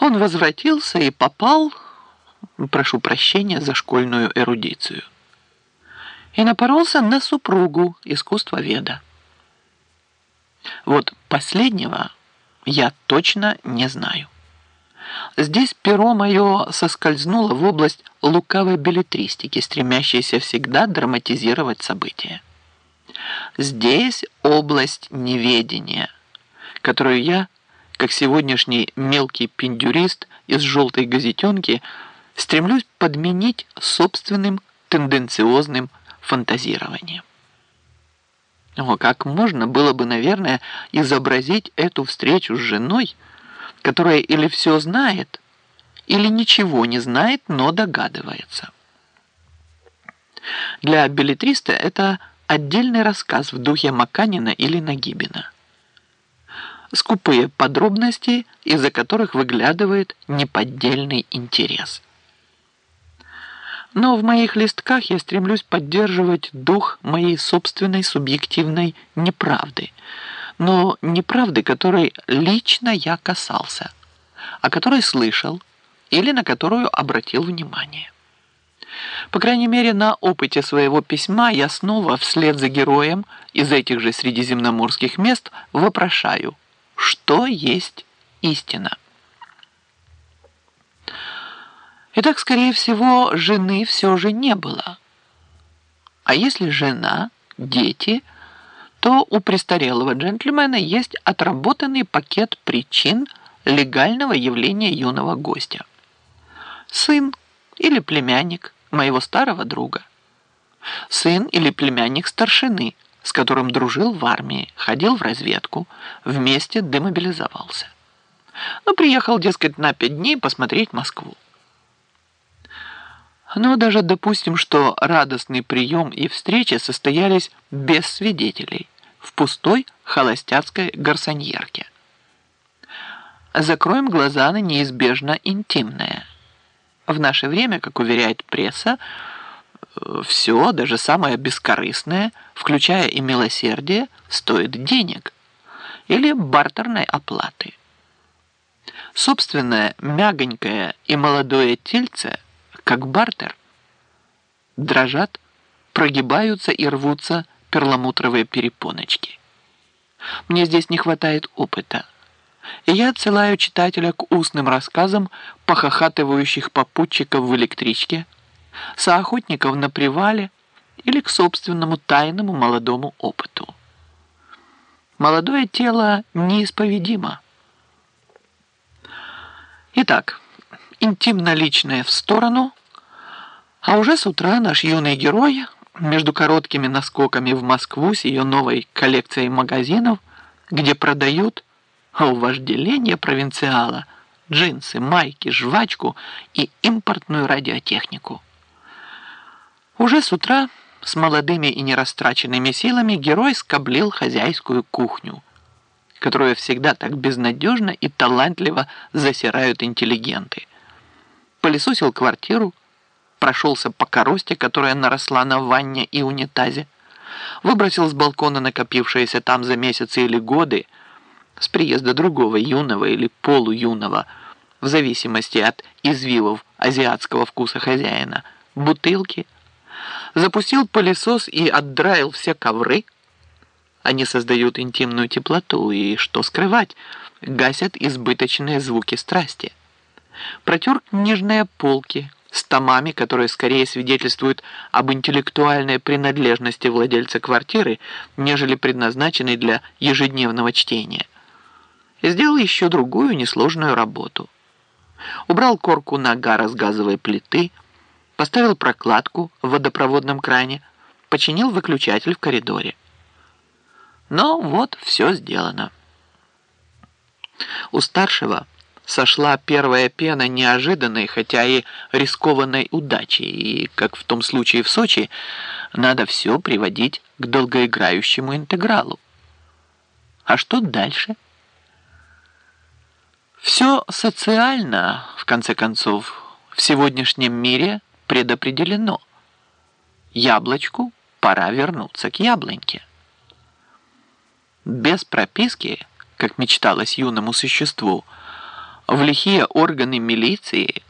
Он возвратился и попал, прошу прощения за школьную эрудицию, и напоролся на супругу искусствоведа. Вот последнего я точно не знаю. Здесь перо мое соскользнуло в область лукавой билетристики, стремящейся всегда драматизировать события. Здесь область неведения, которую я, как сегодняшний мелкий пиндюрист из желтой газетенки, стремлюсь подменить собственным тенденциозным фантазированием. О, как можно было бы, наверное, изобразить эту встречу с женой, которая или все знает, или ничего не знает, но догадывается. Для билетриста это отдельный рассказ в духе Маканина или Нагибина. Скупые подробности, из-за которых выглядывает неподдельный интерес – но в моих листках я стремлюсь поддерживать дух моей собственной субъективной неправды, но неправды, которой лично я касался, о которой слышал или на которую обратил внимание. По крайней мере, на опыте своего письма я снова вслед за героем из этих же средиземноморских мест вопрошаю, что есть истина. Итак, скорее всего, жены все же не было. А если жена, дети, то у престарелого джентльмена есть отработанный пакет причин легального явления юного гостя. Сын или племянник моего старого друга. Сын или племянник старшины, с которым дружил в армии, ходил в разведку, вместе демобилизовался. Ну, приехал, дескать, на пять дней посмотреть Москву. Но даже допустим, что радостный прием и встреча состоялись без свидетелей, в пустой холостяцкой гарсоньерке. Закроем глаза на неизбежно интимное. В наше время, как уверяет пресса, все, даже самое бескорыстное, включая и милосердие, стоит денег или бартерной оплаты. Собственное мягонькое и молодое тельце – как бартер. Дрожат, прогибаются и рвутся перламутровые перепоночки. Мне здесь не хватает опыта. И я отсылаю читателя к устным рассказам похохатывающих попутчиков в электричке, соохотников на привале или к собственному тайному молодому опыту. Молодое тело неисповедимо. Итак, интимно-личное в сторону, а уже с утра наш юный герой между короткими наскоками в Москву с ее новой коллекцией магазинов, где продают а провинциала джинсы, майки, жвачку и импортную радиотехнику. Уже с утра с молодыми и нерастраченными силами герой скоблил хозяйскую кухню, которую всегда так безнадежно и талантливо засирают интеллигенты – пылесосил квартиру, прошелся по коросте, которая наросла на ванне и унитазе, выбросил с балкона накопившиеся там за месяцы или годы с приезда другого юного или полуюного, в зависимости от извивов азиатского вкуса хозяина, бутылки, запустил пылесос и отдраил все ковры. Они создают интимную теплоту и, что скрывать, гасят избыточные звуки страсти протер книжные полки с томами, которые скорее свидетельствуют об интеллектуальной принадлежности владельца квартиры, нежели предназначенной для ежедневного чтения. Сделал еще другую несложную работу. Убрал корку нагара с газовой плиты, поставил прокладку в водопроводном кране, починил выключатель в коридоре. Но вот все сделано. У старшего – сошла первая пена неожиданной, хотя и рискованной удачи, и, как в том случае в Сочи, надо все приводить к долгоиграющему интегралу. А что дальше? Все социально, в конце концов, в сегодняшнем мире предопределено. Яблочку пора вернуться к яблоньке. Без прописки, как мечталось юному существу, в лихие органы милиции